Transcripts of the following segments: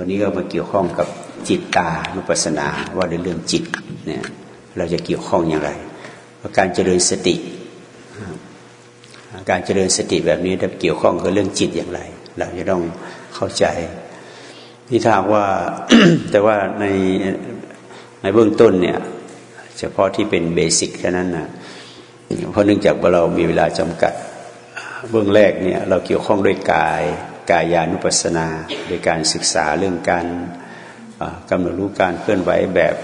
วันนี้ก็มาเกี่ยวข้องกับจิตตานุปัสสนาว่าในเรื่องจิตเนี่ยเราจะเกี่ยวข้องอย่างไรการเจริญสติ การเจริญสติแบบนี้จะเกี่ยวข้องกับเรื่องจิตอย่างไร เราจะต้องเข้าใจนี่ถ้าว่าแต่ว่าในในเบื้องต้นเนี่ยเฉพาะที่เป็นเบสิกแค่นั้นนะเพราะเนื่องจากว่าเรามีเวลาจำกัดเบื้องแรกเนี่ยเราเกี่ยวข้องด้วยกาย กายานุปัสสนา โดยการศึกษาเรื่องการกำหนดรู้การเคลื่อนไหวแบบ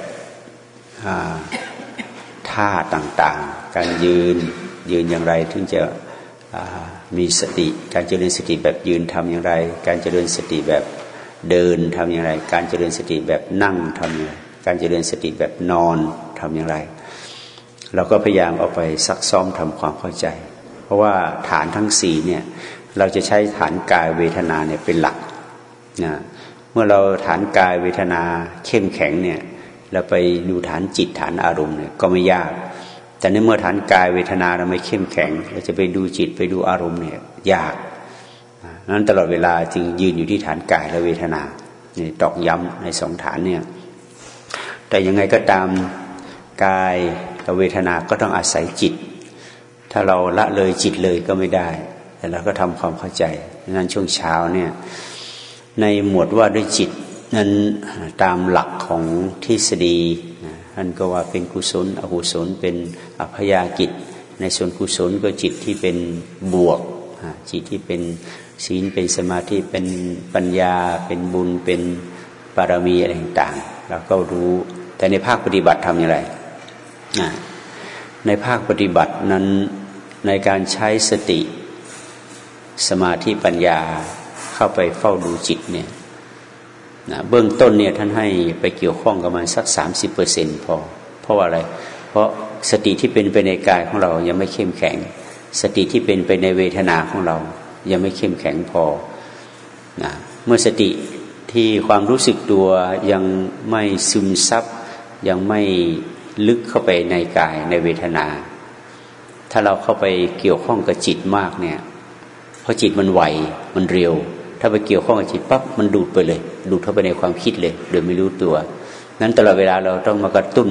ท่าต่างๆ การยืนยืนอย่างไรถึงจะมีสติ การเจริญสติแบบยืนทำอย่างไร การเจริญสติแบบเดินทำอย่างไร การเจริญสติแบบนั่งทำอย่างไรการเจริญสติแบบนอนทำอย่างไร เราก็พยายามเอาไปซักซ้อมทำความเข้าใจ เพราะว่าฐานทั้งสี่เนี่ย เราจะใช้ฐานกายเวทนาเนี่ยเป็นหลักนะเมื่อเราฐานกายเวทนาเข้มแข็งเนี่ยเราไปดูฐานจิตฐานอารมณ์เนี่ยก็ไม่ยาก แต่ในเมื่อฐานกายเวทนาเราไม่เข้มแข็ง เราจะไปดูจิตไปดูอารมณ์เนี่ยยากนั้นตลอดเวลาจึงยืนอยู่ที่ฐานกายและเวทนาเนี่ยตอกย้ำในสองฐานเนี่ยแต่ยังไงก็ตามกายกับเวทนาก็ต้องอาศัยจิต ถ้าเราละเลยจิตเลยก็ไม่ได้ แต่เราก็ทำความเข้าใจนั้นช่วงเช้าเนี่ยในหมวดว่าด้วยจิตนั้นตามหลักของทฤษฎีท่านก็ว่าเป็นกุศล อกุศล เป็นอัพยากิจ ในส่วนกุศลก็จิตที่เป็นบวก จิตที่เป็นศีลเป็นสมาธิเป็นปัญญา เป็นบุญเป็นบารมีอะไรต่างๆเราก็รู้แต่ในภาคปฏิบัติทำอย่างไร ในภาคปฏิบัตินั้นในการใช้สติ สมาธิปัญญาเข้าไปเฝ้าดูจิตเนี่ยนะเบื้องต้นเนี่ยท่านให้ไปเกี่ยวข้องกับมันสักสามสิบเปอร์เซ็นพอ เพราะอะไร เพราะสติที่เป็นไปในกายของเรายังไม่เข้มแข็ง สติที่เป็นไปในเวทนาของเรา ยังไม่เข้มแข็งพอนะเมื่อสติที่ความรู้สึกตัวยังไม่ซึมซับยังไม่ลึกเข้าไปในกายในเวทนา ถ้าเราเข้าไปเกี่ยวข้องกับจิตมากเนี่ย เพราะจิตมันไหวมันเร็ว ถ้าไปเกี่ยวข้องกับจิตปั๊บมันดูดไปเลย ดูดเข้าไปในความคิดเลย โดยไม่รู้ตัว นั้นตลอดเวลาเราต้องมากระตุ้น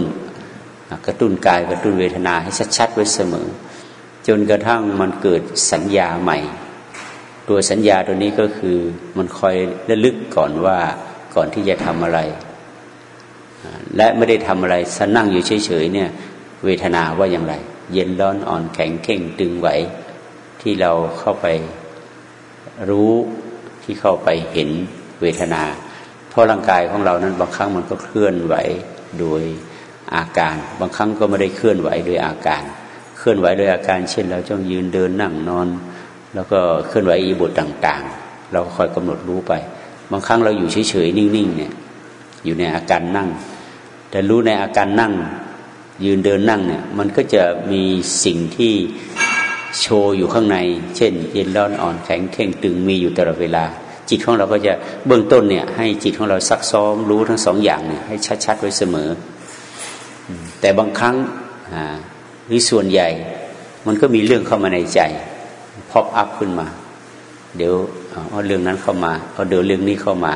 กระตุ้นกายกระตุ้นเวทนาให้ชัดๆไว้เสมอ จนกระทั่งมันเกิดสัญญาใหม่ ตัวสัญญาตัวนี้ก็คือมันคอยระลึกก่อนว่าก่อนที่จะทำอะไร และไม่ได้ทำอะไรสนั่งอยู่เฉยๆเนี่ย เวทนาว่าอย่างไร เย็นร้อนอ่อนแข็งเข่งตึงไหวที่เราเข้าไป รู้ที่เข้าไปเห็นเวทนา เพราะร่างกายของเรานั้นบางครั้งมันก็เคลื่อนไหวโดยอาการ บางครั้งก็ไม่ได้เคลื่อนไหวโดยอาการ เคลื่อนไหวโดยอาการ เช่น เราจ้องยืนเดินนั่งนอน แล้วก็เคลื่อนไหวอีบุตรต่างๆ เราคอยกำหนดรู้ไป บางครั้งเราอยู่เฉยๆนิ่งๆเนี่ยอยู่ในอาการนั่ง แต่รู้ในอาการนั่ง ยืนเดินนั่งเนี่ยมันก็จะมีสิ่งที่ โชว์อยู่ข้างใน เช่น เย็นร้อนอ่อนแข็งเข่งตึงมีอยู่ตลอดเวลา จิตของเราก็จะเบื้องต้นเนี่ย ให้จิตของเราซักซ้อมรู้ทั้งสองอย่างเนี่ยให้ชัดๆไว้เสมอ แต่บางครั้งหรือส่วนใหญ่ มันก็มีเรื่องเข้ามาในใจพอปอัพขึ้นมา เดี๋ยวเอาเรื่องนั้นเข้ามาเอาเดี๋ยวเรื่องนี้เข้ามา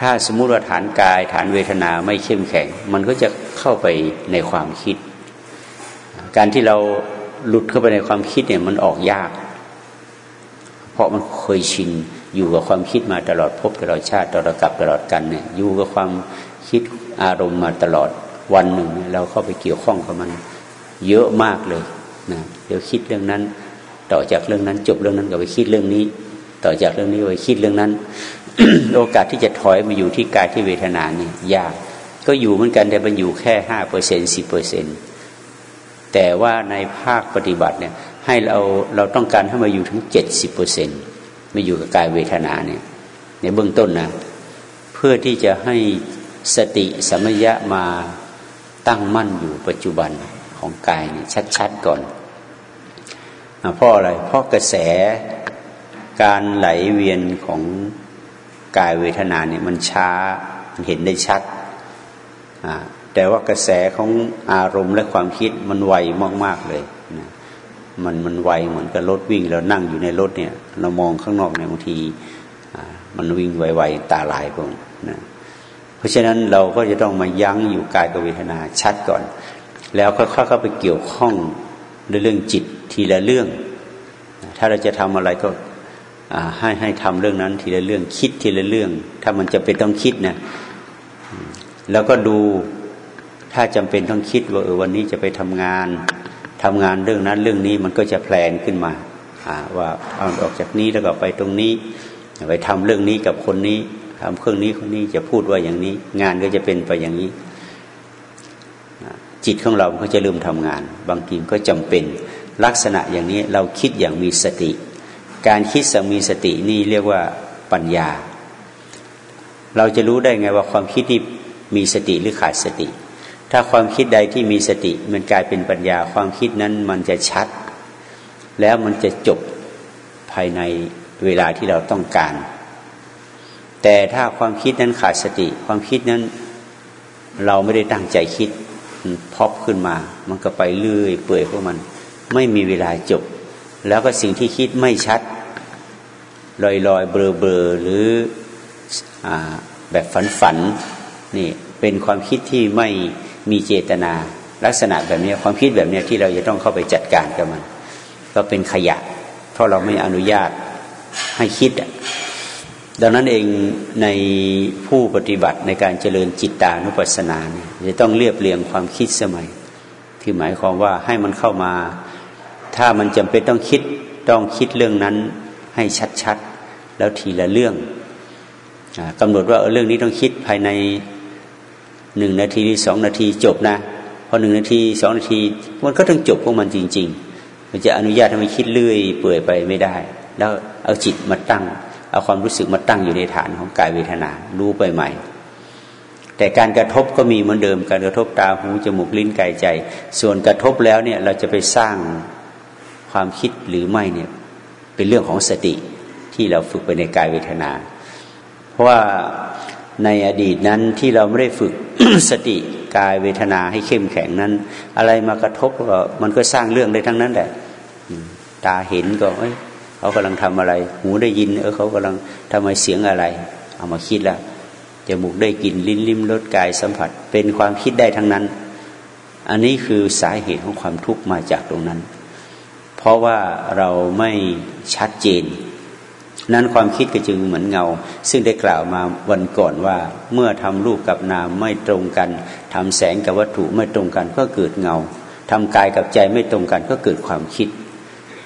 ถ้าสมมุติว่าฐานกาย ฐานเวทนาไม่เข้มแข็ง มันก็จะเข้าไปในความคิด การที่เรา หลุดเข้าไปในความคิดเนี่ยมันออกยาก เพราะมันเคยชินอยู่กับความคิดมาตลอดพบตลอดชาติตลอดกับตลอดกันเนี่ยอยู่กับความคิดอารมณ์มาตลอดวันหนึ่ง เราเข้าไปเกี่ยวข้องกับมันเยอะมากเลยนะเดี๋ยวคิดเรื่องนั้น ต่อจากเรื่องนั้น จบเรื่องนั้นก็ไปคิดเรื่องนี้ ต่อจากเรื่องนี้ไปคิดเรื่องนั้น โอกาสที่จะถอยมาอยู่ที่กายที่เวทนานี่ยาก ก็อยู่เหมือนกันแต่มันอยู่แค่ห้าเปอร์เซ็นสิบเปอร์เซ็นต์ แต่ว่าในภาคปฏิบัติเนี่ยให้เราเราต้องการให้มาอยู่ถึงเจ็ดสิบเปอร์เซ็นมาอยู่กับกายเวทนาเนี่ยในเบื้องต้นนะเพื่อที่จะให้สติสมยะมาตั้งมั่นอยู่ปัจจุบันของกายเนี่ยชัดๆก่อนเพราะอะไร เพราะกระแสการไหลเวียนของกายเวทนาเนี่ยมันช้ามันเห็นได้ชัด แต่ว่ากระแสของอารมณ์และความคิดมันไวมาก ๆ เลยนะมันมันไวเหมือนกับรถวิ่งเรานั่งอยู่ในรถเนี่ย เรามองข้างนอกเนี่ยบางทีมันวิ่งไวๆตาลายพวกนะเพราะฉะนั้นเราก็จะต้องมายั้งอยู่กายกับเวทนาชัดก่อน แล้วค่อยๆเข้าไปเกี่ยวข้องในเรื่องจิตทีละเรื่อง ถ้าเราจะทำอะไรก็ให้ให้ทำเรื่องนั้นทีละเรื่องคิดทีละเรื่อง ถ้ามันจะเป็นต้องคิดนะแล้วก็ดู ถ้าจำเป็นต้องคิดว่าเออวันนี้จะไปทำงานทำงานเรื่องนั้นเรื่องนี้มันก็จะแพลนขึ้นมาว่าเอาออกจากนี้แล้วก็ไปตรงนี้ ไปทำเรื่องนี้กับคนนี้ทำเครื่องนี้คนนี้จะพูดว่าอย่างนี้ งานก็จะเป็นไปอย่างนี้ จิตของเราก็จะเริ่มทำงาน บางทีก็จำเป็นลักษณะอย่างนี้เราคิดอย่างมีสติ การคิดสังมีสตินี่เรียกว่าปัญญา เราจะรู้ได้ไงว่าความคิดที่มีสติหรือขาดสติ ถ้าความคิดใดที่มีสติ มันกลายเป็นปัญญา ความคิดนั้นมันจะชัด แล้วมันจะจบภายในเวลาที่เราต้องการ แต่ถ้าความคิดนั้นขาดสติ ความคิดนั้นเราไม่ได้ตั้งใจคิดพอบขึ้นมา มันก็ไปเลื่อยเปื่อยพวกมัน ไม่มีเวลาจบ แล้วก็สิ่งที่คิดไม่ชัด ลอยลอยเบลอเบลอหรืออแบบฝันฝันนี่เป็นความคิดที่ไม่ มีเจตนาลักษณะแบบนี้ความคิดแบบนี้ที่เราจะต้องเข้าไปจัดการกับมัน ก็เป็นขยะ เพราะเราไม่อนุญาตให้คิด ดังนั้นเองในผู้ปฏิบัติในการเจริญจิตตานุปัสสนาเนี่ยจะต้องเรียบเรียงความคิดสมัย ที่หมายความว่าให้มันเข้ามา ถ้ามันจำเป็นต้องคิดต้องคิดเรื่องนั้นให้ชัดๆ แล้วทีละเรื่องกำหนดว่าเออเรื่องนี้ต้องคิดภายใน หนึ่งนาทีสองนาทีจบนะพอหนึ่งนาทีสองนาทีมันก็ต้องจบพวกมันจริง ๆ มันจะอนุญาตให้มันคิดเลื่อยเปื่อยไปไม่ได้ แล้วเอาจิตมาตั้ง เอาความรู้สึกมาตั้งอยู่ในฐานของกายเวทนารู้ไปใหม่ แต่การกระทบก็มีเหมือนเดิมการกระทบตาหูจมูกลิ้นกายใจ ส่วนกระทบแล้วเนี่ยเราจะไปสร้างความคิดหรือไม่เนี่ยเป็นเรื่องของสติที่เราฝึกไปในกายเวทนา เพราะว่าในอดีตนั้นที่เราไม่ได้ฝึก สติกายเวทนาให้เข้มแข็งนั้น อะไรมากระทบก็มันก็สร้างเรื่องได้ทั้งนั้นแหละตาเห็นก็เอ้ยเขากำลังทำอะไร หูได้ยิน เออเขากำลังทำไมเสียงอะไร เอามาคิดละจมูกได้กลิ่นลิ้นลิ้มรสกายสัมผัส เป็นความคิดได้ทั้งนั้น อันนี้คือสาเหตุของความทุกข์มาจากตรงนั้น เพราะว่าเราไม่ชัดเจน นั้นความคิดก็จึงเหมือนเงา ซึ่งได้กล่าวมาวันก่อนว่า เมื่อทำรูปกับนามไม่ตรงกันทำแสงกับวัตถุไม่ตรงกันก็เกิดเงาทำกายกับใจไม่ตรงกันก็เกิดความคิด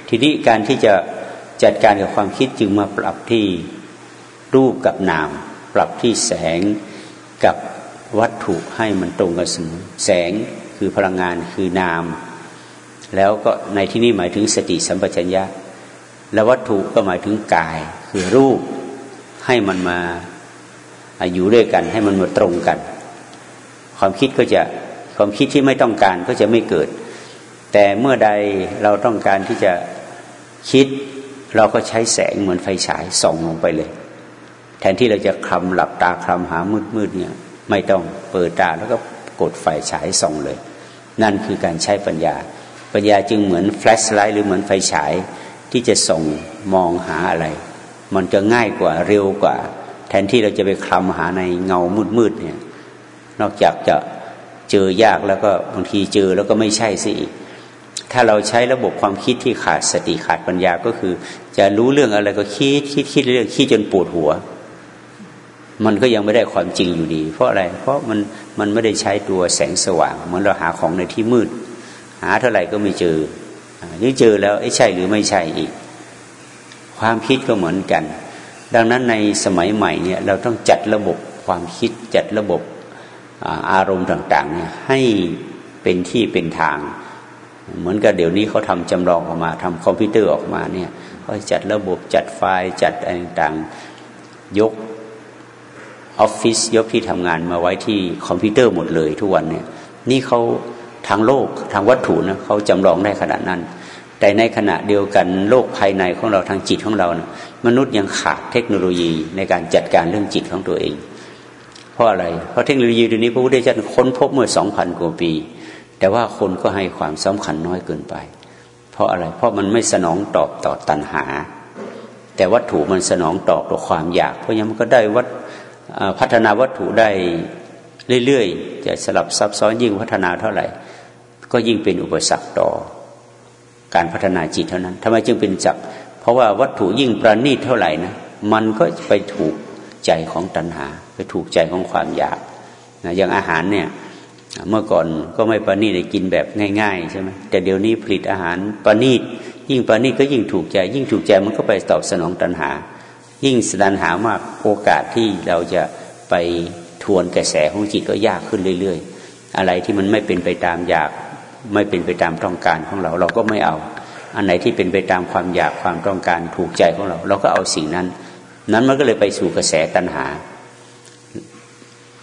ทีนี้การที่จะจัดการกับความคิดจึงมาปรับที่รูปกับนาม ปรับที่แสงกับวัตถุให้มันตรงกันเสมอแสงคือพลังงานคือนาม แล้วก็ในที่นี้หมายถึงสติสัมปชัญญะ แล้ววัตถุก็หมายถึงกาย คือรูปให้มันมาอยู่ด้วยกัน ให้มันมาตรงกัน ความคิดก็จะความคิดที่ไม่ต้องการก็จะไม่เกิด แต่เมื่อใดเราต้องการที่จะคิด เราก็ใช้แสงเหมือนไฟฉายส่องลงไปเลย แทนที่เราจะคลำหลับตาคลำหามืดๆเนี่ย ไม่ต้องเปิดตาแล้วก็กดไฟฉายส่องเลย นั่นคือการใช้ปัญญา ปัญญาจึงเหมือนแฟลชไลท์หรือเหมือนไฟฉาย ที่จะส่งมองหาอะไร มันจะง่ายกว่าเร็วกว่า แทนที่เราจะไปคลำหาในเงามืดๆเนี่ยนอกจากจะเจอยากแล้วก็บางทีเจอแล้วก็ไม่ใช่สิอีกถ้าเราใช้ระบบความคิดที่ขาดสติขาดปัญญาก็คือ จะรู้เรื่องอะไรก็คิดคิดคิดเรื่องคิดจนปวดหัว มันก็ยังไม่ได้ความจริงอยู่ดี เพราะอะไร เพราะมันมันไม่ได้ใช้ตัวแสงสว่างเหมือนเราหาของในที่มืด หาเท่าไหร่ก็ไม่เจอ หรือเจอแล้วไอ้ใช่หรือไม่ใช่อีก ความคิดก็เหมือนกัน ดังนั้นในสมัยใหม่เนี่ยเราต้องจัดระบบความคิดจัดระบบอารมณ์ต่างๆเนี่ยให้เป็นที่เป็นทาง เหมือนกับเดี๋ยวนี้เขาทำจำลองออกมาทำคอมพิวเตอร์ออกมาเนี่ยเขาจัดระบบจัดไฟล์จัดอะไรต่างๆยกออฟฟิศยกที่ทำงานมาไว้ที่คอมพิวเตอร์หมดเลยทุกวันเนี่ยนี่เขา ทางโลกทางวัตถุนะเขาจำลองได้ขนาดนั้น แต่ในขณะเดียวกันโลกภายในของเราทางจิตของเรานะมนุษย์ยังขาดเทคโนโลยีในการจัดการเรื่องจิตของตัวเอง เพราะอะไร เพราะเทคโนโลยีตัวนี้พระพุทธเจ้าค้นพบเมื่อสองพันกว่าปี แต่ว่าคนก็ให้ความสำคัญน้อยเกินไป เพราะอะไร เพราะมันไม่สนองตอบต่อตัณหา แต่วัตถุมันสนองตอบต่อความอยาก เพราะงั้นมันก็ได้วัดพัฒนาวัตถุได้เรื่อยๆ จะสลับซับซ้อนยิ่งพัฒนาเท่าไหร่ ก็ยิ่งเป็นอุปสรรคต่อการพัฒนาจิตเท่านั้นทำไมจึงเป็นจักเพราะว่าวัตถุยิ่งประณีตเท่าไหร่นะมันก็ไปถูกใจของตัณหา ไปถูกใจของความอยากนะอย่างอาหารเนี่ยเมื่อก่อนก็ไม่ประณีตกินแบบง่ายๆใช่ไหมแต่เดี๋ยวนี้ผลิตอาหารประณีตยิ่งประณีตก็ยิ่งถูกใจ ยิ่งถูกใจมันก็ไปตอบสนองตัณหา ยิ่งตัณหามากโอกาสที่เราจะไปทวนกระแสของจิตก็ยากขึ้นเรื่อย ๆ อะไรที่มันไม่เป็นไปตามอยาก ไม่เป็นไปตามต้องการของเรา เราก็ไม่เอา อันไหนที่เป็นไปตามความอยากความต้องการถูกใจของเรา เราก็เอาสิ่งนั้น นั้นมันก็เลยไปสู่กระแสตัณหา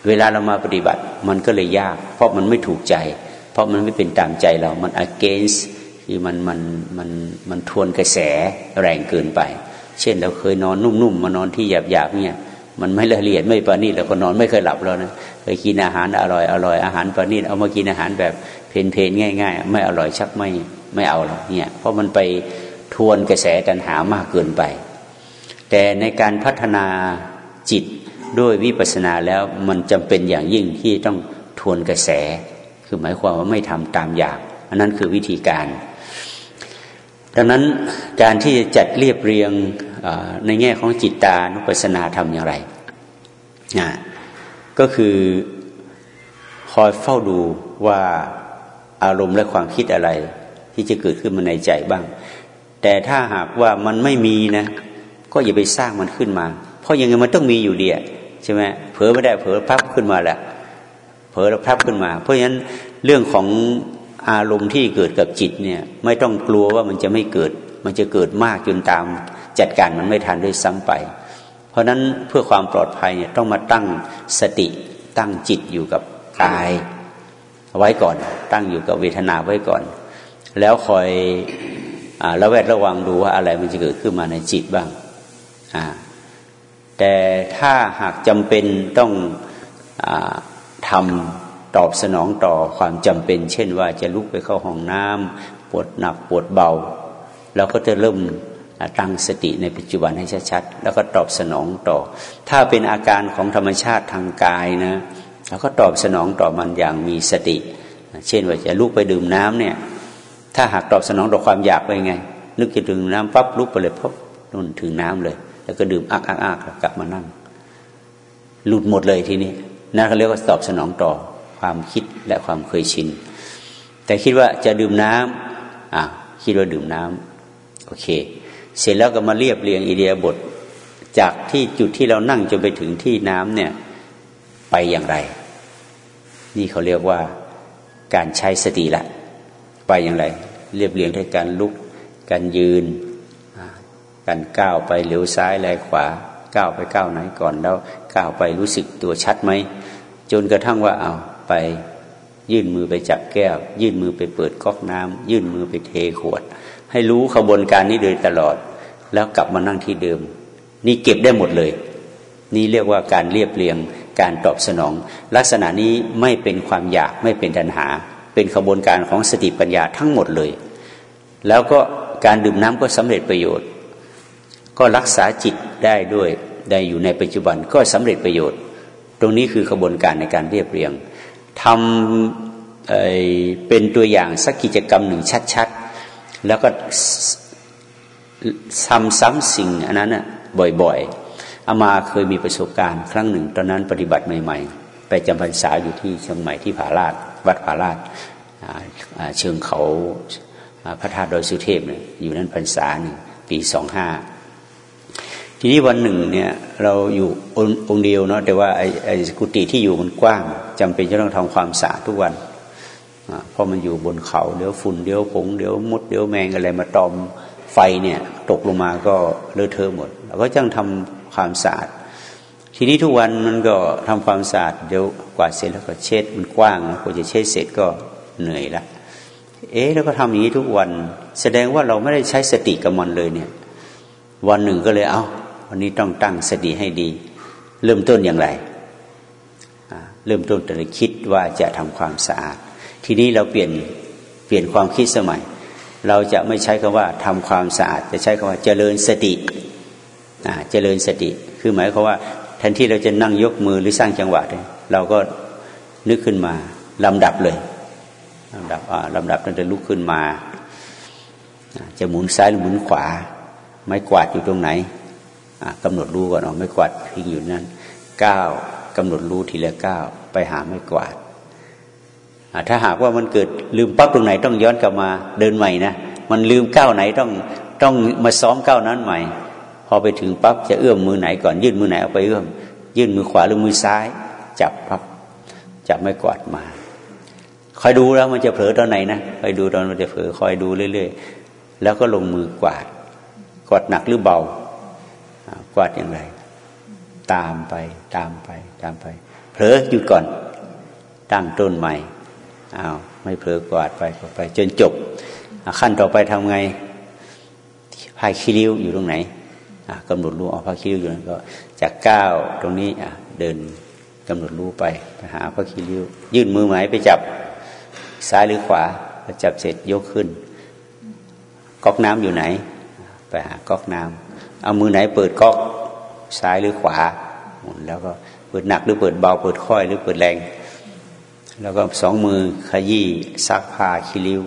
เวลาเรามาปฏิบัติมันก็เลยยาก เพราะมันไม่ถูกใจ เพราะมันไม่เป็นตามใจเรา มัน against คือมันมันมันมันทวนกระแสแรงเกินไป เช่นเราเคยนอนนุ่มๆมานอนที่หยาบๆเนี่ย มันไม่ละเอียดไม่ประณีตเราก็นอนไม่เคยหลับแล้วนะเคยกินอาหารอร่อยอร่อยอาหารประณีตเอามากินอาหารแบบเพนเพนง่าย ๆ ไม่อร่อยชักไม่ไม่เอาแล้วเนี่ยเพราะมันไปทวนกระแสตัณหามากเกินไป แต่ในการพัฒนาจิตด้วยวิปัสสนาแล้วมันจำเป็นอย่างยิ่งที่ต้องทวนกระแส คือหมายความว่าไม่ทำตามอยากอันนั้นคือวิธีการ ดังนั้นการที่จะจัดเรียบเรียง ในแง่ของจิตตานุปัสสนาทำอย่างไรนะก็คือคอยเฝ้าดูว่าอารมณ์และความคิดอะไร ที่จะเกิดขึ้นมาในใจบ้าง แต่ถ้าหากว่ามันไม่มีนะ ก็อย่าไปสร้างมันขึ้นมา เพราะยังไงมันต้องมีอยู่เดียใช่ไหมเผลอไม่ได้เผลอพับขึ้นมาแหละเผลอแล้วพับขึ้นมา เพราะฉะนั้นเรื่องของอารมณ์ที่เกิดกับจิตเนี่ย ไม่ต้องกลัวว่ามันจะไม่เกิด มันจะเกิดมากจนตาม จัดการมันไม่ทันด้วยซ้ำไป เพราะนั้นเพื่อความปลอดภัยเนี่ยต้องมาตั้งสติตั้งจิตอยู่กับกายไว้ก่อน ตั้งอยู่กับเวทนาไว้ก่อน แล้วคอยอระแวดระวังดูว่าอะไรมันจะเกิดขึ้นมาในจิตบ้างแต่ถ้าหากจำเป็นต้องอทำตอบสนองต่อความจำเป็น เช่นว่าจะลุกไปเข้าห้องน้ำปวดหนักปวดเบา เราก็จะเริ่ม ตั้งสติในปัจจุบันให้ชัดๆแล้วก็ตอบสนองต่อ ถ้าเป็นอาการของธรรมชาติทางกายนะเราก็ตอบสนองต่อมันอย่างมีสติ เช่นว่าจะลุกไปดื่มน้ำเนี่ย ถ้าหากตอบสนองต่อความอยากไปไง นึกจะดื่มน้ำปั๊บลุกไปเลยปั๊บนุ่นถึงน้ำเลย แล้วก็ดื่มอักอักอักกลับมานั่ง หลุดหมดเลยทีนี้นั่นเขาเรียกว่าตอบสนองต่อความคิดและความเคยชิน แต่คิดว่าจะดื่มน้ำอะคิดว่าดื่มน้ำโอเค เสร็จแล้วก็มาเรียบเรียงอิเดียบท จากที่จุดที่เรานั่งจนไปถึงที่น้ำเนี่ยไปอย่างไร นี่เขาเรียกว่าการใช้สติละ ไปอย่างไร เรียบเรียงด้วยการลุก การยืน การก้าวไปเลี้ยวซ้ายแลขวาก้าวไปก้าวไหนก่อนแล้วก้าวไปรู้สึกตัวชัดไหมจนกระทั่งว่าเอาไปยื่นมือไปจับแก้ว ยื่นมือไปเปิดก๊อกน้ำยื่นมือไปเทขวด ให้รู้ขบวนการนี้โดยตลอด แล้วกลับมานั่งที่เดิม นี่เก็บได้หมดเลย นี่เรียกว่าการเรียบเรียงการตอบสนอง ลักษณะนี้ไม่เป็นความอยากไม่เป็นตัณหา เป็นขบวนการของสติปัญญาทั้งหมดเลย แล้วก็การดื่มน้ำก็สำเร็จประโยชน์ ก็รักษาจิตได้ด้วยได้อยู่ในปัจจุบันก็สำเร็จประโยชน์ ตรงนี้คือขบวนการในการเรียบเรียงทำเเป็นตัวอย่างสักกิจกรรมหนึ่งชัด แล้วก็ซ้ำซ้ำสิ่งอันนั้นน่ะบ่อยๆอามาเคยมีประสบการณ์ครั้งหนึ่ง ตอนนั้นปฏิบัติใหม่ ๆ ไปจำพรรษาอยู่ที่เชียงใหม่ที่ผาลาดวัดผาลาดเชิงเขาพระธาตุดอยสุเทพเนี่ยอยู่นั้นพรรษาหนึ่งปีสองห้าทีนี้วันหนึ่งเนี่ยเราอยู่องค์เดียวเนาะแต่ว่าไอ้กุฏิที่อยู่มันกว้างจำเป็นจะต้องทำความสะอาดทุกวัน เพราะมันอยู่บนเขาเดี๋ยวฝุ่นเดี๋ยวผงเดี๋ยวมดเดี๋ยวแมงอะไรมาตอมไฟเนี่ยตกลงมาก็เลอะเทอะหมดเราก็จังทำความสะอาดทีนี้ทุกวันมันก็ทำความสะอาดเดี๋ยวกวาดเสร็จแล้วก็เช็ดมันกว้างกว่าจะเช็ดเสร็จก็เหนื่อยละเอ๊ะแล้วก็ทำอย่างนี้ทุกวัน แสดงว่าเราไม่ได้ใช้สติกับมันเลยเนี่ย วันหนึ่งก็เลยเอา้าวันนี้ต้องตั้งสติให้ดี เริ่มต้นอย่างไร เริ่มต้นแต่คิดว่าจะทำความสะอาด ทีนี้เราเปลี่ยนเปลี่ยนความคิดสมัย เราจะไม่ใช้คำว่าทำความสะอาดจะใช้คำว่าเจริญสติเจริญสติ คือหมายความว่าแทนที่เราจะนั่งยกมือหรือสร้างจังหวะเนี่ยเราก็นึกขึ้นมาลำดับเลยลำดับลำดับนั้นจะลุกขึ้นมา จะหมุนซ้ายหรือหมุนขวา ไม่กวาดอยู่ตรงไหนกำหนดรู้ก่อนเอาไม่กวาดพิงอยู่นั้นก้าวกำหนดรู้ทีละก้าวไปหาไม่กวาด ถ้าหากว่ามันเกิดลืมปั๊บตรงไหนต้องย้อนกลับมาเดินใหม่นะมันลืมก้าวไหนต้องต้องมาซ้อมก้าวนั้นใหม่ พอไปถึงปั๊บจะเอื้อมมือไหนก่อนยื่นมือไหนเอาไปเอื้อมยื่นมือขวาหรือมือซ้าย จับปั๊บจับไม่กวาดมาคอยดูแล้วมันจะเผลอตอนไหนนะคอยดูตอนมันจะเผลอคอยดูเรื่อยๆแล้วก็ลงมือกวาดกวาดหนักหรือเบากวาดอย่างไร ตามไปตามไปตามไป เผลอหยุดก่อนตั้งต้นใหม่ อ้าวไม่เผลอกวาดไปไป จนจบ ขั้นต่อไปทำไงพายคิริ้วอยู่ตรงไหนกำหนดรู้ออกพายคิริ้วอยู่นั้นก็จากก้าวตรงนี้เดินกำหนดรู้ไปไปหาพระคิริ้ว ยื่นมือหมายไปจับซ้ายหรือขวาจับเสร็จยกขึ้น ก๊อกน้ำอยู่ไหน ไปหาก๊อกน้ำเอามือไหนเปิดก๊อกซ้ายหรือขวาหมุนแล้วก็เปิดหนักหรือเปิดเบา เปิดค่อยหรือเปิดแรง แล้วก็สองมือขยี้ซักผ้าคิริ้ว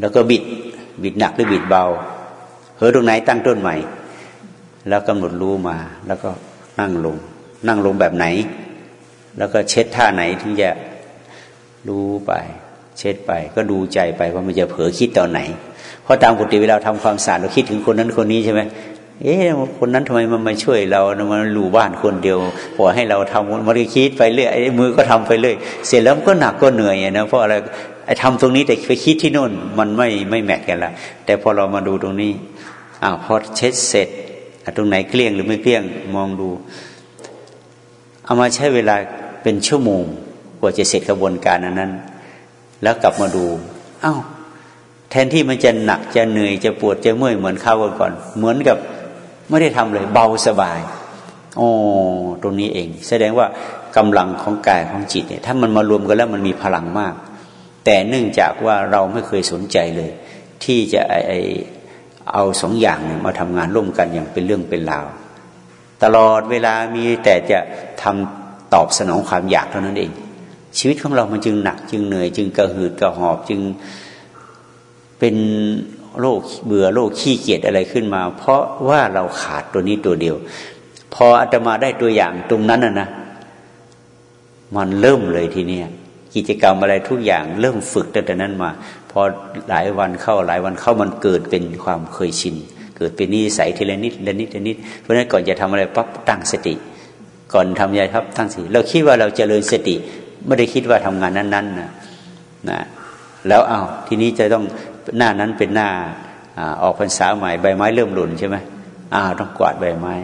แล้วก็บิดบิดหนักหรือบิดเบาเฮ้ตรงไหนตั้งต้นใหม่ แล้วกำหนดรู้มา แล้วก็นั่งลง นั่งลงแบบไหน แล้วก็เช็ดท่าไหนถึงจะรู้ไป เช็ดไป ก็ดูใจไปว่ามันจะเผลอคิดตอนไหน เพราะตามปกติเวลาทำความสะอาดเราคิดถึงคนนั้นคนนี้ใช่ไหม เอ๊ะคนนั้นทำไมมันมาช่วยเรามันหลู่บ้านคนเดียวพอให้เราทำมันก็คิดไปเรื่อยไอ้มือก็ทำไปเรื่อยเสร็จแล้วก็หนักก็เหนื่อยนะเพราะอะไรไอ้ทำตรงนี้แต่ไปคิดที่โน่น มันไม่ไม่แมทกันละแต่พอเรามาดูตรงนี้อ้าวพอเช็ดเสร็จตรงไหนเกลี้ยงหรือไม่เกลี้ยงมองดู เอามาใช้เวลาเป็นชั่วโมงกว่าจะเสร็จกระบวนการนั้น แล้วกลับมาดูอา้าวแทนที่มันจะหนักจะเหนื่อยจะปวดจะเมื่อยเหมือนข้าวก่อน เหมือนกับ ไม่ได้ทำเลยเบาสบายโอ้ตรงนี้เอง แสดงว่ากำลังของกายของจิตเนี่ยถ้ามันมารวมกันแล้วมันมีพลังมาก แต่เนื่องจากว่าเราไม่เคยสนใจเลย ที่จะไอเอาสองอย่างเนี่ยมาทำงานร่วมกันอย่างเป็นเรื่องเป็นราวตลอดเวลามีแต่จะทำตอบสนองความอยากเท่านั้นเอง ชีวิตของเรามันจึงหนัก จึงเหนื่อย จึงกระหืดกระหอบจึงเป็น โรคเบื่อโรคขี้เกียจอะไรขึ้นมา เพราะว่าเราขาดตัวนี้ตัวเดียว พออาตมาได้ตัวอย่างตรงนั้นนะนะมันเริ่มเลยทีเนี้ยกิจกรรมอะไรทุกอย่างเริ่มฝึกตั้งแต่นั้นมา พอหลายวันเข้าหลายวันเข้ามันเกิดเป็นความเคยชิน เกิดเป็นนิสัยทีละนิดละนิดละนิด เพราะนั้นก่อนจะทำอะไรปั๊บตั้งสติ ก่อนทำยาครับตั้งสติเราคิดว่าเราจเจริญสติ ไม่ได้คิดว่าทำงานนั้นๆนะนะแล้วเอาทีนี้จะต้อง หน้านั้นเป็นหน้าออกพรรษาใหม่ใบไม้เริ่มหล่นใช่ไหมอ้าวต้องกวาดใบไม้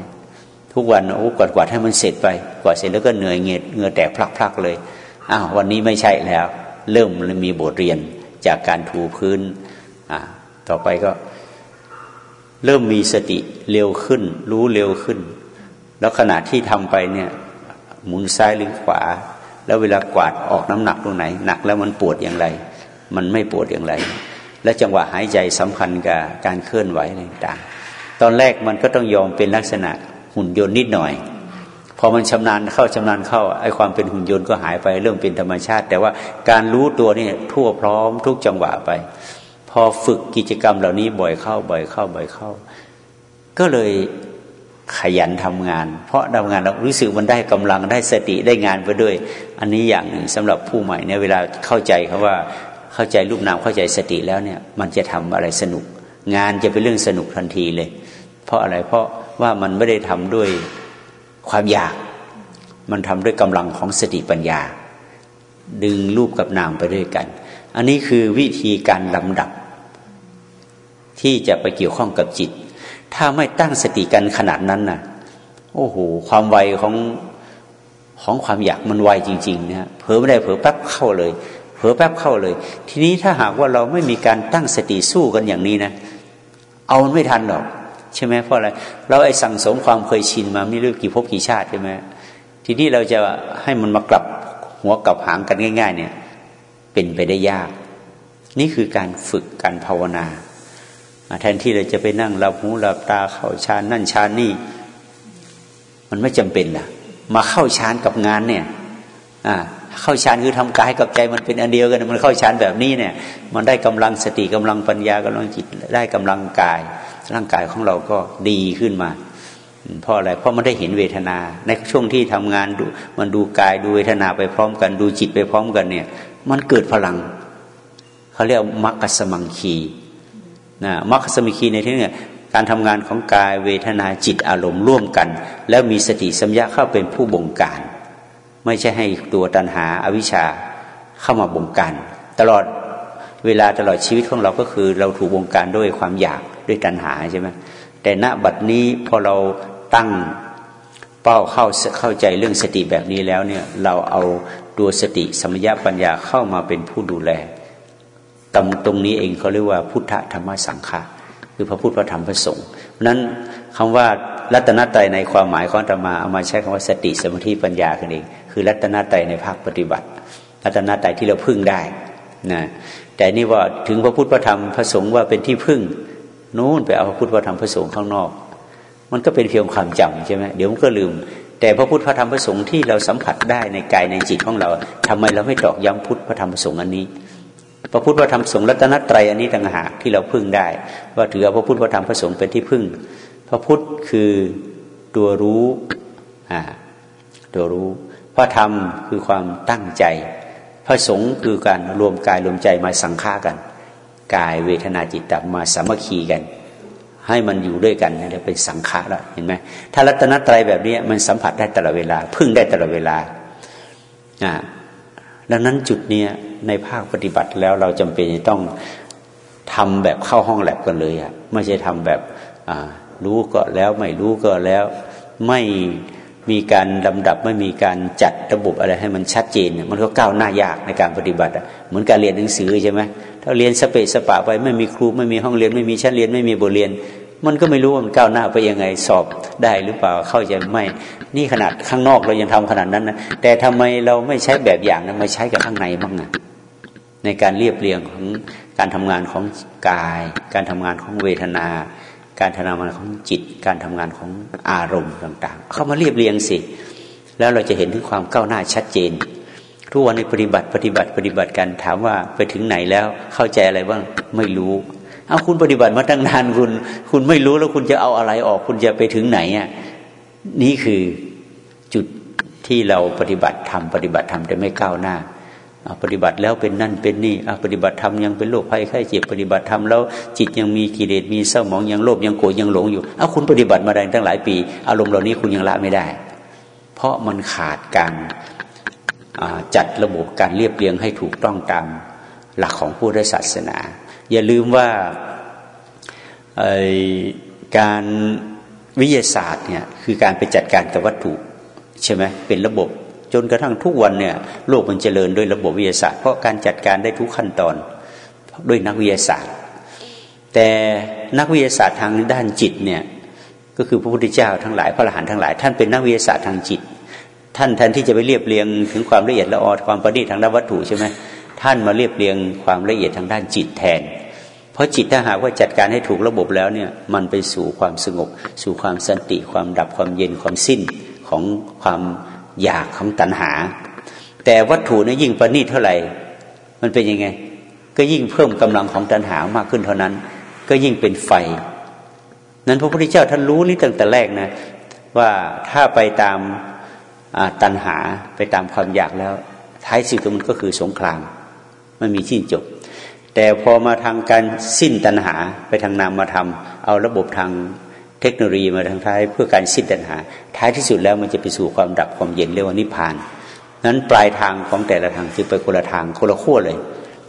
ทุกวันโอ้กวาดกวาดให้มันเสร็จไปกวาดเสร็จแล้วก็เหนื่อยเงียเงือแตกพลักๆเลยอ้าววันนี้ไม่ใช่แล้ว เริ่มมีบทเรียนจากการถูพื้นอ่าต่อไปก็เริ่มมีสติเร็วขึ้น รู้เร็วขึ้น แล้วขณะที่ทำไปเนี่ย หมุนซ้ายหรือขวา แล้วเวลากวาดออกน้ำหนักตรงไหน หนักแล้วมันปวดอย่างไร มันไม่ปวดอย่างไร และจังหวะหายใจสัมพันธ์กับการเคลื่อนไหวต่างตอนแรกมันก็ต้องยอมเป็นลักษณะหุ่นยนต์นิดหน่อย พอมันชำนาญเข้าชำนาญเข้าไอ้ความเป็นหุ่นยนต์ก็หายไปเริ่มเป็นธรรมชาติ แต่ว่าการรู้ตัวนี่ทั่วพร้อมทุกจังหวะไป พอฝึกกิจกรรมเหล่านี้บ่อยเข้าบ่อยเข้าบ่อยเข้า ก็เลยขยันทำงาน เพราะทำงานเรารู้สึกมันได้กำลังได้สติได้งานไปด้วย อันนี้อย่างหนึ่งสำหรับผู้ใหม่เนี่ยเวลาเข้าใจเขาว่า เข้าใจรูปนามเข้าใจสติแล้วเนี่ย มันจะทำอะไรสนุก งานจะเป็นเรื่องสนุกทันทีเลย เพราะอะไรเพราะว่ามันไม่ได้ทำด้วยความอยาก มันทำด้วยกำลังของสติปัญญา ดึงรูปกับนามไปด้วยกัน อันนี้คือวิธีการลำดับ ที่จะไปเกี่ยวข้องกับจิต ถ้าไม่ตั้งสติกันขนาดนั้นน่ะโอ้โหความไวของของความอยากมันไวจริงๆนะเผลอไม่ได้เผลอแป๊บเข้าเลย ลอแป๊บเข้าเลย ทีนี้ถ้าหากว่าเราไม่มีการตั้งสติสู้กันอย่างนี้นะ เอาไม่ทันหรอก ใช่ไหมเพราะอะไรเราไอ้สั่งสมความเคยชินมาไม่รู้กี่ภพกี่ชาติใช่ไหมทีนี้เราจะให้มันมากลับหัวกลับหางกันง่าย ๆ เนี่ย เป็นไปได้ยาก นี่คือการฝึกการภาวนาแทนที่เราจะไปนั่งหลับหูหลับตาเข้าฌานนั่นฌานนี่ มันไม่จำเป็นล่ะ มาเข้าฌานกับงานเนี่ย อ่า เข้าฌานคือทำกายกับใจมันเป็นอันเดียวกัน มันเข้าฌานแบบนี้เนี่ย มันได้กำลังสติกำลังปัญญากำลังจิตได้กำลังกาย ร่างกายของเราก็ดีขึ้นมาเพราะอะไรเพราะมันได้เห็นเวทนา ในช่วงที่ทำงานดูมันดูกายดูเวทนาไปพร้อมกัน ดูจิตไปพร้อมกันเนี่ย มันเกิดพลังเขาเรียกมัคคสมังคีนะมัคคสมังคีในที่นี้การทำงานของกายเวทนาจิตอารมณ์ร่วมกัน แล้วมีสติสัมยาเข้าเป็นผู้บงการ ไม่ใช่ให้ตัวตัณหาอาวิชชาเข้ามาบงการ ตลอดเวลาตลอดชีวิตของเราก็คือ เราถูกบงการด้วยความอยากด้วยตัณหาใช่ไหมแต่ณบัดนี้พอเราตั้งเป้าเข้าเข้าใจเรื่องสติแบบนี้แล้วเนี่ยเราเอาตัวสติสมยปัญญาเข้ามาเป็นผู้ดูแลตรงตรงนี้เองเขาเรียกว่าพุทธธรรมสังฆาคือพระพุทธพระธรรมพระสงฆ์นั้นคำว่ารัตนตรัยในความหมายของธรรมาเอามาใช้คำว่าสติสมาธิปัญญากันเอง คือรัตนตรัยในภาคปฏิบัติ รัตนตรัยที่เราพึ่งได้นะแต่นี่ว่าถึงพระพุทธพระธรรมพระสงฆ์ว่าเป็นที่พึ่งนู้นไปเอาพระพุทธพระธรรมพระสงฆ์ข้างนอก มันก็เป็นเพียงความจำใช่ไหมเดี๋ยวมันก็ลืม แต่พระพุทธพระธรรมพระสงฆ์ที่เราสัมผัสได้ในกายในจิตของเราทำไมเราไม่ตอกย้ำพุทธพระธรรมพระสงฆ์อันนี้พระพุทธพระธรรมพระสงฆ์รัตนตรัยอันนี้ต่างหากที่เราพึ่งได้ ว่าถือเอาพระพุทธพระธรรมพระสงฆ์เป็นที่พึ่ง พระพุทธคือตัวรู้อ่าตัวรู้ พระธรรมคือความตั้งใจ พระสงฆ์คือการรวมกายรวมใจมาสังฆากัน กายเวทนาจิตตมาสามัคคีกัน ให้มันอยู่ด้วยกันนี่เป็นสังขารแล้วเห็นไหมถ้ารัตนตรัยแบบนี้มันสัมผัสได้ตลอดเวลา พึ่งได้ตลอดเวลาอ่าดังนั้นจุดนี้ในภาคปฏิบัติแล้วเราจำเป็นต้องทำแบบเข้าห้องแลบกันเลยอะไม่ใช่ทำแบบรู้ก็แล้วไม่รู้ก็แล้วไม่ มีการลำดับไม่มีการจัดระบบอะไรให้มันชัดเจน มันก็ก้าวหน้ายากในการปฏิบัติเหมือนการเรียนหนังสือใช่ไหมถ้าเรียนสเปสปะไปไม่มีครูไม่มีห้องเรียนไม่มีชั้นเรียนไม่มีบทเรียน มันก็ไม่รู้ว่ามันก้าวหน้าไปยังไงสอบได้หรือเปล่าเข้าใจไม่นี่ขนาดข้างนอกเรายังทำขนาดนั้นนะแต่ทำไมเราไม่ใช้แบบอย่างนั้นมาใช้กับข้างในบ้างนะในการเรียบเรียงของการทำงานของกาย การทำงานของเวทนา การทำงานของจิต การทำงานของอารมณ์ต่างๆ เข้ามาเรียบเรียงสิ แล้วเราจะเห็นถึงความก้าวหน้าชัดเจน ทุกวันในปฏิบัติปฏิบัติปฏิบัติกันถามว่าไปถึงไหนแล้วเข้าใจอะไรบ้างไม่รู้เอาคุณปฏิบัติมาตั้งนานคุณ คุณไม่รู้แล้วคุณจะเอาอะไรออก คุณจะไปถึงไหนอะนี่คือจุดที่เราปฏิบัติทำปฏิบัติทำแต่ไม่ก้าวหน้า ปฏิบัติแล้วเป็นนั่นเป็นนี่ปฏิบัติธรรมยังเป็นโรคภัยไข้เจ็บปฏิบัติธรรมแล้ว จิตยังมีกิเลสมีเศร้าหมองยังโลภยังโกรธยังหลงอยู่เอาคุณปฏิบัติมาได้ตั้งหลายปี อารมณ์เหล่านี้คุณยังละไม่ได้ เพราะมันขาดการจัดระบบการเรียบเรียงให้ถูกต้องตามหลักของผู้ได้ศาสนา อย่าลืมว่าการวิทยาศาสตร์เนี่ยคือการไปจัดการกับวัตถุใช่ไหมเป็นระบบ จนกระทั่งทุกวันเนี่ยโลกมันเจริญด้วยระบบวิทยาศาสตร์ เพราะการจัดการได้ทุกขั้นตอนด้วยนักวิทยาศาสตร์ แต่นักวิทยาศาสตร์ทางด้านจิตเนี่ยก็คือพระพุทธเจ้าทั้งหลายพระอรหันต์ทั้งหลาย ท่านเป็นนักวิทยาศาสตร์ทางจิต ท่านแทนที่จะไปเรียบเรียงถึงความละเอียดละออความประณีตทางด้านวัตถุใช่ไหมท่านมาเรียบเรียงความละเอียดทางด้านจิตแทน เพราะจิตถ้าหากว่าจัดการให้ถูกระบบแล้วเนี่ยมันไปสู่ความสงบ สู่ความสันติ ความดับความเย็นความสิ้นของความ อยากของตัณหา แต่วัตถุนี่ยิ่งประณีตเท่าไหร่ มันเป็นยังไง ก็ยิ่งเพิ่มกำลังของตัณหามากขึ้นเท่านั้น ก็ยิ่งเป็นไฟ นั้นพระพุทธเจ้าท่านรู้นี่ตั้งแต่แรกนะว่าถ้าไปตามตัณหาไปตามความอยากแล้ว ท้ายสุดมันก็คือสงครามมันมีที่จบ แต่พอมาทางการสิ้นตัณหาไปทางนามธรรมเอาระบบทาง เทคโนโลยีมาทางท้ายเพื่อการสิ้นตัณหา ท้ายที่สุดแล้วมันจะไปสู่ความดับความเย็นเรียกว่านิพพานนั้นปลายทางของแต่ละทางคือไปคนละทางคนละขั้วเลย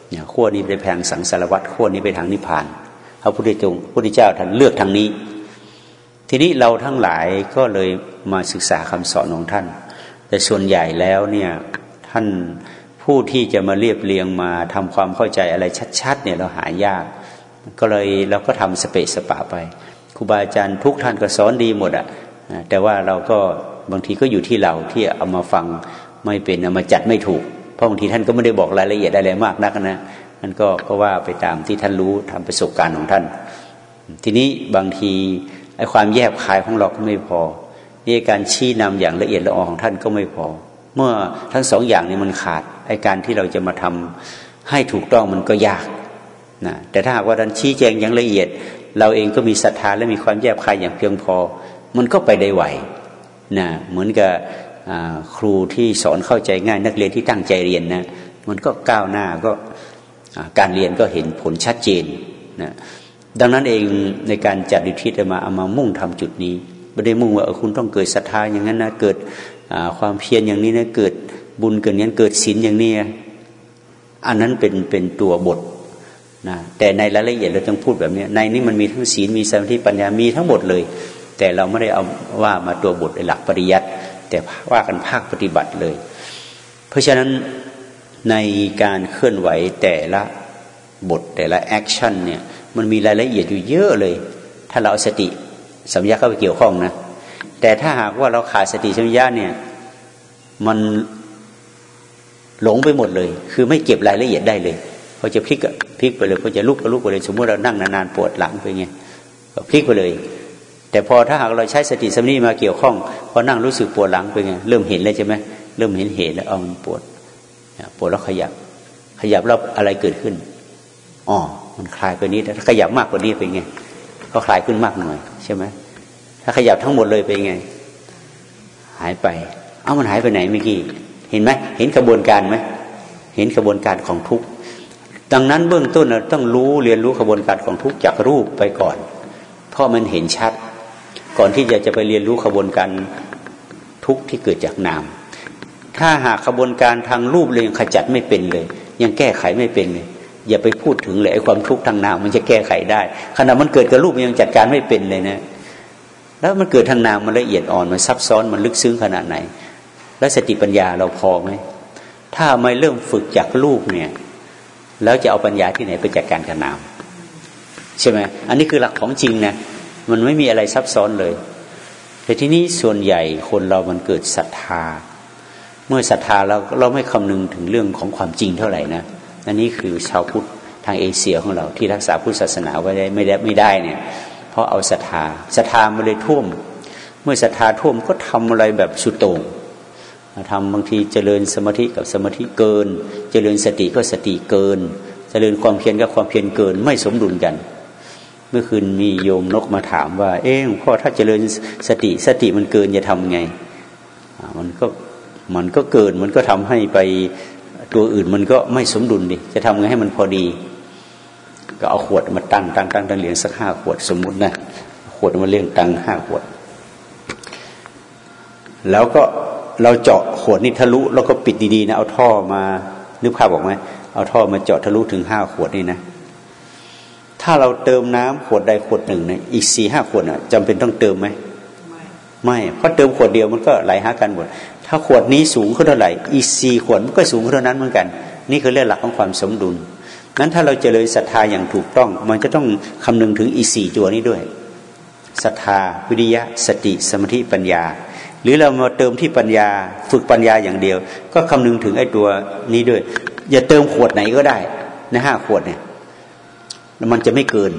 เนี่ยขั้วนี้ไปทางสังสารวัตรขั้วนี้ไปทางนิพพานพระพุทธเจ้าพุทธเจ้าท่านเลือกทางนี้ ทีนี้เราทั้งหลายก็เลยมาศึกษาคำสอนของท่าน แต่ส่วนใหญ่แล้วเนี่ยท่านผู้ที่จะมาเรียบเรียงมาทำความเข้าใจอะไรชัดๆเนี่ยเราหายาก ก็เลยเราก็ทำสเปสปะไป ครูบาอาจารย์ทุกท่านก็สอนดีหมดอะแต่ว่าเราก็บางทีก็อยู่ที่เราที่เอามาฟังไม่เป็นเอามาจัดไม่ถูก เพราะบางทีท่านก็ไม่ได้บอกรายละเอียดอะไรมากนักนะนั่นก็ก็ว่าไปตามที่ท่านรู้ทำประสบการณ์ของท่าน ทีนี้บางทีไอ้ความแยบคายของเราก็ไม่พอนี่การชี้นำอย่างละเอียดละออของท่านก็ไม่พอ เมื่อทั้งสองอย่างนี้มันขาดไอ้การที่เราจะมาทำให้ถูกต้องมันก็ยากนะแต่ถ้าหากว่าท่านชี้แจงอย่างละเอียด เราเองก็มีศรัทธาและมีความแยบคายอย่างเพียงพอ มันก็ไปได้ไหวนะเหมือนกับครูที่สอนเข้าใจง่ายนักเรียนที่ตั้งใจเรียนนะมันก็ก้าวหน้าก็การเรียนก็เห็นผลชัดเจนนะดังนั้นเองในการจัดดิทิตมาเอามามุ่งทำจุดนี้ไม่ได้มุ่งว่าคุณต้องเกิดศรัทธาอย่างนั้นนะเกิดความเพียรอย่างนี้นะเกิดบุญเกิดนี้เกิดศีลอย่างนี้ อันนั้นเป็นเป็นตัวบท นะแต่ในรายละเอียดเราต้องพูดแบบนี้ในนี้มันมีทั้งศีลมีสมาธิปัญญามีทั้งหมดเลย แต่เราไม่ได้เอาว่ามาตัวบทในหลักปริยัติแต่ว่ากันภาคปฏิบัติเลย เพราะฉะนั้นในการเคลื่อนไหวแต่ละบทแต่ละ action เนี่ยมันมีรายละเอียดอยู่เยอะเลย ถ้าเราเอาสติสัมยาเข้าไปเกี่ยวข้องนะ แต่ถ้าหากว่าเราขาดสติสัมยาเนี่ยมันหลงไปหมดเลย คือไม่เก็บรายละเอียดได้เลย พอจะพลิกก็พลิกไปเลยพอจะลุกก็ลุกไปเลย สมมติเรานั่งนานๆปวดหลังไปไงก็พลิกไปเลย แต่พอถ้าหากเราใช้สติสมนีมาเกี่ยวข้องพอนั่งรู้สึกปวดหลังไปไงเริ่มเห็นเลยใช่ไหมเริ่มเห็นเหตุแล้วเอามันปวดปวดแล้วขยับ ขยับแล้วอะไรเกิดขึ้นอ๋อมันคลายไปนี้ถ้าขยับมากกว่านี้เป็นไงก็คลายขึ้นมากหน่อยใช่ไหมถ้าขยับทั้งหมดเลยเป็นไง หายไป เอามันหายไปไหนเมื่อกี้เห็นไหมเห็นกระบวนการไหมเห็นกระบวนการของทุก ดังนั้นเบื้องต้นเราต้องรู้เรียนรู้กระบวนการของทุกจากรูปไปก่อน เพราะมันเห็นชัด ก่อนที่จะจะไปเรียนรู้กระบวนการทุกที่เกิดจากนาม ถ้าหากขบวนการทางรูปเลยยังขจัดไม่เป็นเลย ยังแก้ไขไม่เป็นเลยอย่าไปพูดถึงเลยไอ้ความทุกข์ทางนามมันจะแก้ไขได้ขณะมันเกิดกับรูปยังจัดการไม่เป็นเลยนะ แล้วมันเกิดทางนามมันละเอียดอ่อนมันซับซ้อนมันลึกซึ้งขนาดไหน แล้วสติปัญญาเราพอไหมถ้าไม่เริ่มฝึกจากรูปเนี่ย แล้วจะเอาปัญญาที่ไหนไปจัดการกับนามใช่ไหมอันนี้คือหลักของจริงนะมันไม่มีอะไรซับซ้อนเลย แต่ที่นี้ส่วนใหญ่คนเรามันเกิดศรัทธา เมื่อศรัทธาเราเราไม่คำนึงถึงเรื่องของความจริงเท่าไหร่นะอันนี้คือชาวพุทธทางเอเชียของเราที่รักษาพุทธศาสนาไว้ได้ไม่ได้ไม่ได้เนี่ยเพราะเอาศรัทธาศรัทธามาเลยท่วม เมื่อศรัทธาท่วมก็ทำอะไรแบบสุดโต่ง ทำบางทีเจริญสมาธิกับสมาธิเกิน เจริญสติก็สติเกิน เจริญความเพียรกับความเพียรเกิน ไม่สมดุลกัน เมื่อคืนมีโยมนกมาถามว่า เอ๊ะพ่อถ้าเจริญสติสติมันเกินจะทำไงมันก็มันก็เกินมันก็ทำให้ไปตัวอื่นมันก็ไม่สมดุลดิจะทำไงให้มันพอดี ก็เอาขวดมาตั้งตั้งตั้งตั้งเหรียญสักห้าขวดสมมุตินะขวดมาเลี้ยงตั้งห้าขวด แล้วก็ เราเจาะขวดนี่ทะลุแล้วก็ปิดดีๆนะเอาท่อมานึกภาพบอกไหมเอาท่อมาเจาะทะลุถึงห้าขวดนี่นะ ถ้าเราเติมน้ำขวดใดขวดหนึ่งเนี่ยอีกสี่ห้าขวดอะจำเป็นต้องเติมไหมไม่เพราะเติมขวดเดียวมันก็ไหลหากันหมด ถ้าขวดนี้สูงขึ้นเท่าไหร่อีสี่ขวดมันก็สูงเท่านั้นเหมือนกัน นี่คือเรื่องหลักของความสมดุลนั้นถ้าเราเจริญศรัทธาอย่างถูกต้อง มันจะต้องคำนึงถึงอีสี่ตัวนี้ด้วยศรัทธาวิริยะ สติสมาธิปัญญา หรือเรามาเติมที่ปัญญาฝึกปัญญาอย่างเดียว ก็คำนึงถึงไอ้ตัวนี้ด้วย อย่าเติมขวดไหนก็ได้ในห้าขวดเนี่ยมันจะไม่เกิน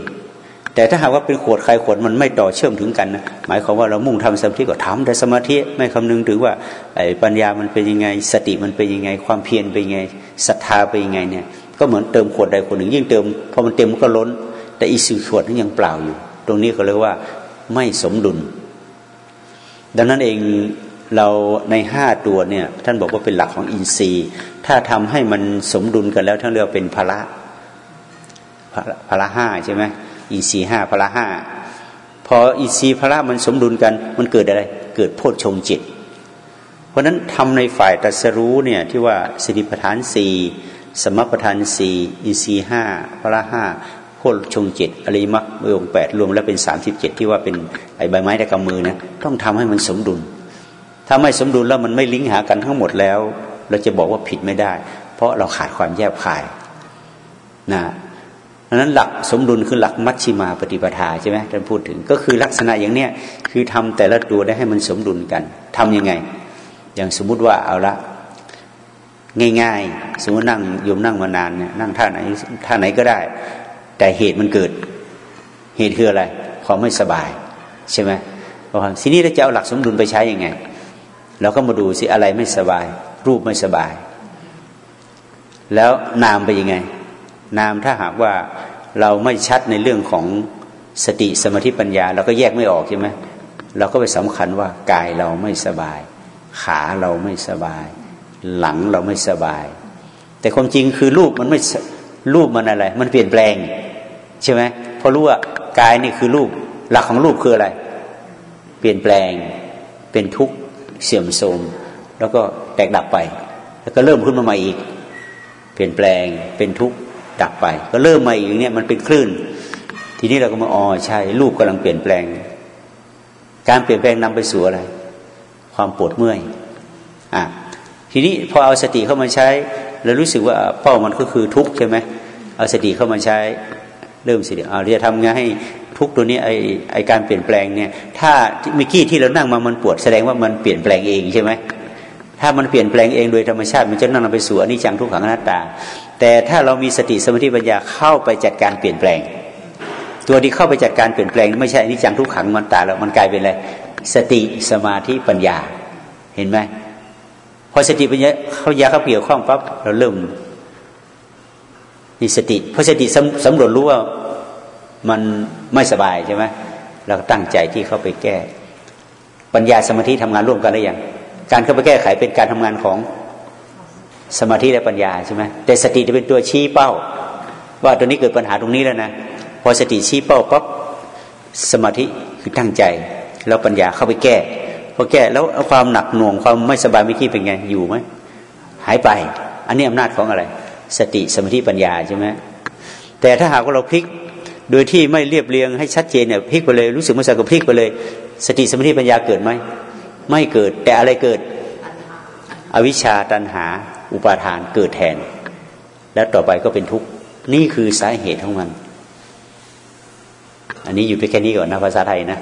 แต่ถ้าหากว่าเป็นขวดใครขวดมันไม่ต่อเชื่อมถึงกันนะหมายความว่าเรามุ่งทำสมาธิก็ทำแต่สมาธิไม่คำนึงถึงว่าไอ้ปัญญามันเป็นยังไง สติมันเป็นยังไง ความเพียรเป็นยังไงศรัทธาเป็นยังไงเนี่ยก็เหมือนเติมขวดใดขวดหนึ่งยิ่งเติมพอมันเต็มมันก็ล้น แต่อีสี่ขวดนั้นยังเปล่าอยู่ ตรงนี้เขาเรียกว่าไม่สมดุล ดังนั้นเองเราในห้าตัวเนี่ยท่านบอกว่าเป็นหลักของอินทรีย์ ถ้าทำให้มันสมดุลกันแล้วท่านเรียกเป็นพละพละห้าใช่ไหมอีสีห้าพละห้าพออีสีพละมันสมดุลกันมันเกิดอะไร เกิดโพชฌงจิต เพราะนั้นทำในฝ่ายตัสรู้เนี่ยที่ว่าสติปัฏฐานสี่สมปัฏฐานสี่อินทรีห้าพละห้า โพชงเจิตอริมักเมืองแปดรวมแล้วเป็นสามสิบเจ็ดที่ว่าเป็นไอใบไม้ในกำมือนะต้องทำให้มันสมดุล ถ้าไม่สมดุลแล้วมันไม่ลิงก์หากันทั้งหมดแล้ว เราจะบอกว่าผิดไม่ได้ เพราะเราขาดความแยบคายนะดังนั้นหลักสมดุลคือหลักมัชชิมาปฏิปทาใช่ไหมท่านพูดถึงก็คือลักษณะอย่างเนี้ยคือทำแต่ละตัวได้ให้มันสมดุลกัน ทํำยังไง อย่างสมมุติว่าเอาละง่าย ๆ สมมตินั่งโยมนั่งมานานเนี่ยนั่งท่าไหนท่าไหนก็ได้ แต่เหตุมันเกิด เหตุคืออะไร ความไม่สบาย ใช่ไหมทีนี้เราจะเอาหลักสมดุลไปใช้ยังไง เราก็มาดูสิอะไรไม่สบาย รูปไม่สบาย แล้วนามไปยังไง นามถ้าหากว่าเราไม่ชัดในเรื่องของสติสมาธิปัญญา เราก็แยกไม่ออกใช่ไหมเราก็ไปสำคัญว่ากายเราไม่สบาย ขาเราไม่สบาย หลังเราไม่สบาย แต่ความจริงคือรูปมันไม่รูปมันอะไร มันเปลี่ยนแปลง ใช่ไหมเพราะรู้ว่ากายนี่คือรูป หลักของรูปคืออะไร เปลี่ยนแปลง เป็นทุกข์เสื่อมโทรมแล้วก็แตกดับไป แล้วก็เริ่มขึ้นมาใหม่อีก เปลี่ยนแปลงเป็นทุกข์ดับไป ก็เริ่มมาอีกเนี่ยมันเป็นคลื่น ทีนี้เราก็มาอ๋อใช่ รูปกำลังเปลี่ยนแปลง การเปลี่ยนแปลงนำไปสู่อะไร ความปวดเมื่อยอะทีนี้พอเอาสติเข้ามาใช้เรารู้สึกว่าเป้ามันก็คือทุกข์ใช่ไหมเอาสติเข้ามาใช้ เริ่มสิเอาจะทำไงให้ทุกตัวนี้ไอไอการเปลี่ยนแปลงเนี่ยถ้าเมื่อกี้ที่เรานั่งมามันปวดแสดงว่ามันเปลี่ยนแปลงเองใช่ไหมถ้ามันเปลี่ยนแปลงเองโดยธรรมชาติมันจะนั่งไปสู่อนิจจังทุกขังอนัตตา แต่ถ้าเรามีสติสมาธิปัญญาเข้าไปจัดการเปลี่ยนแปลง ตัวที่เข้าไปจัดการเปลี่ยนแปลงไม่ใช่อนิจจังทุกขังมันตาแล้วมันกลายเป็นอะไรสติสมาธิปัญญาเห็นไหมพอสติปัญญาเขายาเขาเกี่ยวข้องปั๊บเราเริ่ม มีสติเพอสติสำรวจรู้ว่ามันไม่สบายใช่ไหมเราตั้งใจที่เข้าไปแก้ ปัญญาสมาธิทำงานร่วมกันหรือยังการเข้าไปแก้ไขเป็นการทำงานของสมาธิและปัญญาใช่ไหมแต่สติจะเป็นตัวชี้เป้า ว่าตัวนี้เกิดปัญหาตรงนี้แล้วนะพอสติชี้เป้าปั๊บสมาธิคือตั้งใจ แล้วปัญญาเข้าไปแก้พอแก้แล้วความหนักหน่วงความไม่สบายไม่ที่เป็นไงอยู่ไหมหายไป อันนี้อำนาจของอะไร สติสมาธิปัญญาใช่ไหมแต่ถ้าหากว่าเราพลิกโดยที่ไม่เรียบเรียงให้ชัดเจนเนี่ยพลิกไปเลยรู้สึกมันสก็พลิกไปเลย สติสมาธิปัญญาเกิดไหมไม่เกิด แต่อะไรเกิด อวิชชาตันหา อุปาทานเกิดแทน แล้วต่อไปก็เป็นทุกข์นี่คือสาเหตุของมัน อันนี้อยู่ไปแค่นี้ก่อนนะภาษาไทยนะ